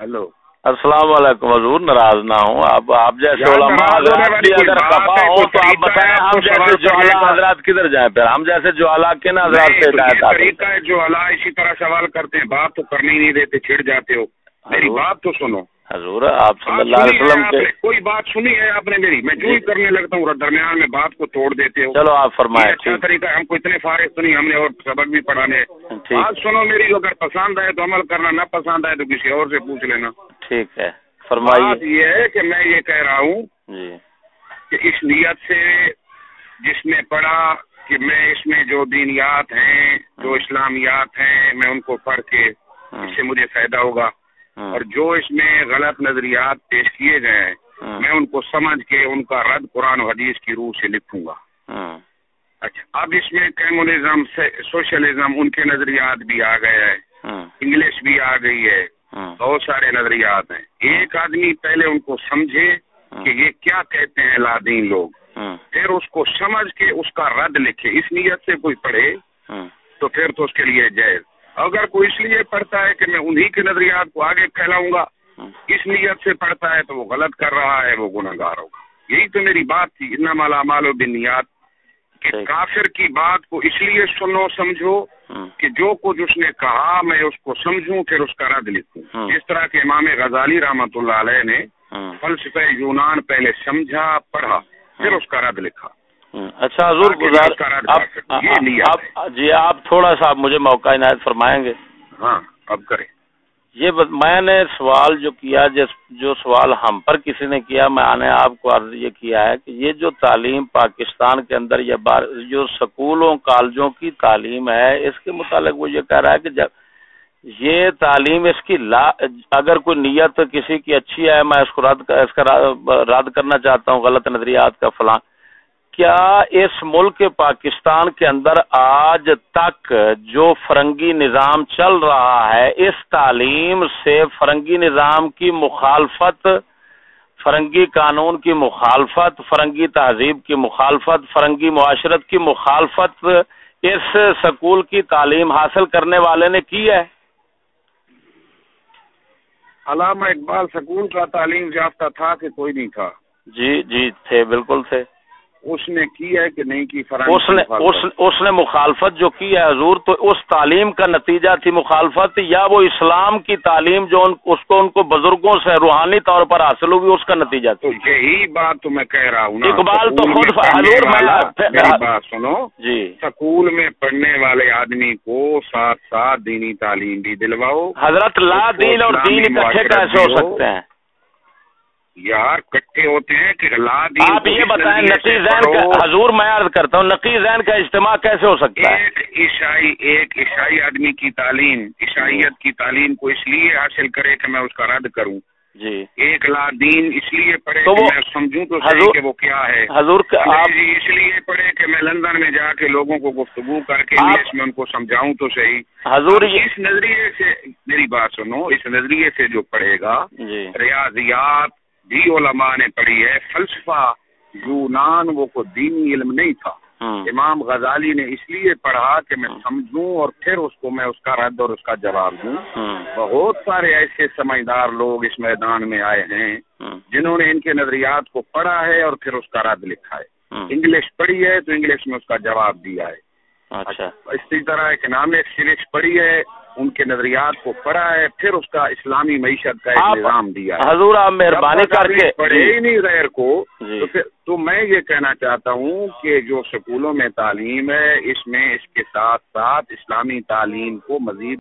Hello. السلام علیکم۔ حضور ناراض نہ ہوں۔ آپ آپ جیسے علماء حضرات بھی اگر خفا ہو تو آپ بتائیں ہم جیسے حضرات کدھر جائیں پھر؟ ہم جیسے جو کے نا حضرات سے ہدایت طریقہ ہے اسی طرح سوال کرتے ہیں۔ بات تو کرنے نہیں دیتے چھڑ جاتے ہو۔ میری بات تو سنو۔ حضور آپ صلی اللہ علیہ وسلم کے کوئی بات سنی ہے آپ نے میری؟ میں جو ہی کرنے لگتا ہوں درمیان میں بات کو توڑ دیتے ہو۔ چلو آپ فرمائیں اچھا طریقہ ہم کو اتنے فارغ تو نہیں ہم نے اور سبق بھی پڑھانے۔ بات سنو میری اگر پسند آئے تو عمل کرنا نہ پسند آئے تو کسی اور سے پوچھ لینا۔ ٹھیک ہے فرمائیے۔ یہ ہے کہ میں یہ کہہ رہا ہوں جی۔ کہ اس نیت سے جس نے پڑھا کہ میں اس میں جو دینیات ہیں جو اسلامیات ہیں میں ان کو پڑھ کے اس سے مجھے فائدہ ہوگا۔ اور جو اس میں غلط نظریات پیش کیے گئے ہیں میں ان کو سمجھ کے ان کا رد قرآن و حدیث کی روح سے لکھوں گا۔ اچھا اب اس میں کمیونزم سوشلزم ان کے نظریات بھی آ گئے ہیں۔ انگلش بھی آ گئی ہے۔ بہت سارے نظریات ہیں۔ ایک آدمی پہلے ان کو سمجھے کہ یہ کیا کہتے ہیں لادین لوگ۔ پھر اس کو سمجھ کے اس کا رد لکھے۔ اس نیت سے کوئی پڑھے تو پھر تو اس کے لیے جائز۔ اگر کوئی اس لیے پڑھتا ہے کہ میں انہی کے نظریات کو آگے پھیلاؤں گا اس نیت سے پڑھتا ہے تو وہ غلط کر رہا ہے وہ گناہ گار ہوگا۔ یہی تو میری بات تھی اتنا مالا مال و بنیاد کہ کافر کی بات کو اس لیے سنو سمجھو کہ جو کچھ اس نے کہا میں اس کو سمجھوں پھر اس کا رد لکھوں۔ جس طرح کے امام غزالی رحمت اللہ علیہ نے فلسفہ یونان پہلے سمجھا پڑھا پھر اس کا رد لکھا۔ اچھا حضور گزار جی آپ تھوڑا سا مجھے موقع عنایت فرمائیں گے۔ ہاں اب کریں۔ یہ میں نے سوال جو کیا جس جو سوال ہم پر کسی نے کیا میں نے آپ کو عرض یہ کیا ہے کہ یہ جو تعلیم پاکستان کے اندر یہ بار جو سکولوں کالجوں کی تعلیم ہے اس کے متعلق وہ یہ کہہ رہا ہے کہ جب یہ تعلیم اس کی لا اگر کوئی نیت کسی کی اچھی ہے میں اس کو رد اس کا رد کرنا چاہتا ہوں غلط نظریات کا فلاں کیا اس ملک پاکستان کے اندر آج تک جو فرنگی نظام چل رہا ہے اس تعلیم سے فرنگی نظام کی مخالفت فرنگی قانون کی مخالفت فرنگی تہذیب کی مخالفت فرنگی معاشرت کی مخالفت اس سکول کی تعلیم حاصل کرنے والے نے کی ہے؟ علامہ اقبال سکول کا تعلیم یافتہ تھا کہ کوئی نہیں تھا۔ جی جی تھے بالکل تھے۔ اس نے کی ہے کہ نہیں کی اس نے اس نے مخالفت جو کی ہے حضور تو اس تعلیم کا نتیجہ تھی مخالفت یا وہ اسلام کی تعلیم جو ان اس کو ان کو بزرگوں سے روحانی طور پر حاصل ہوگی اس کا نتیجہ تو یہی بات تو میں کہہ رہا ہوں اقبال تو خود حضور بات سنو۔ جی۔ سکول میں پڑھنے والے آدمی کو ساتھ ساتھ دینی تعلیم بھی دلواؤ۔ حضرت لا دین اور دین اکٹھے کیسے ہو سکتے ہیں؟ یار کٹھے ہوتے ہیں کہ آپ یہ بتائیں نقی زین کا حضور میں عرض کرتا ہوں نقی زین کا اجتماع کیسے ہو سکتا ہے؟ ایک عیسائی ایک عیسائی آدمی کی تعلیم عیسائیت کی تعلیم کو اس لیے حاصل کرے کہ میں اس کا رد کروں۔ جی۔ ایک لا دین اس لیے پڑھے تو میں سمجھوں تو صحیح کہ وہ کیا ہے۔ حضور جی اس لیے پڑھے کہ میں لندن میں جا کے لوگوں کو گفتگو کر کے اس میں ان کو سمجھاؤں تو صحیح۔ حضور اس نظریے سے میری بات سنو اس نظریے سے جو پڑھے گا جی۔ ریاضیات بھی علماء نے پڑھی ہے فلسفہ یونان وہ کو دینی علم نہیں تھا۔ امام غزالی نے اس لیے پڑھا کہ میں سمجھوں اور پھر اس کو میں اس کا رد اور اس کا جواب دوں۔ بہت سارے ایسے سمجھدار لوگ اس میدان میں آئے ہیں جنہوں نے ان کے نظریات کو پڑھا ہے اور پھر اس کا رد لکھا ہے۔ انگلش پڑھی ہے تو انگلش میں اس کا جواب دیا ہے۔ اچھا۔ اسی طرح اکنامک سیریز پڑھی ہے۔ ان کے نظریات کو پڑھا ہے پھر اس کا اسلامی معیشت کا ایک نظام دیا ہے حضور آپ مہربانی کر کے پڑھے ہی نہیں غیر کو جی۔ تو پھر تو میں یہ کہنا چاہتا ہوں کہ جو سکولوں میں تعلیم ہے اس میں اس کے ساتھ ساتھ اسلامی تعلیم کو مزید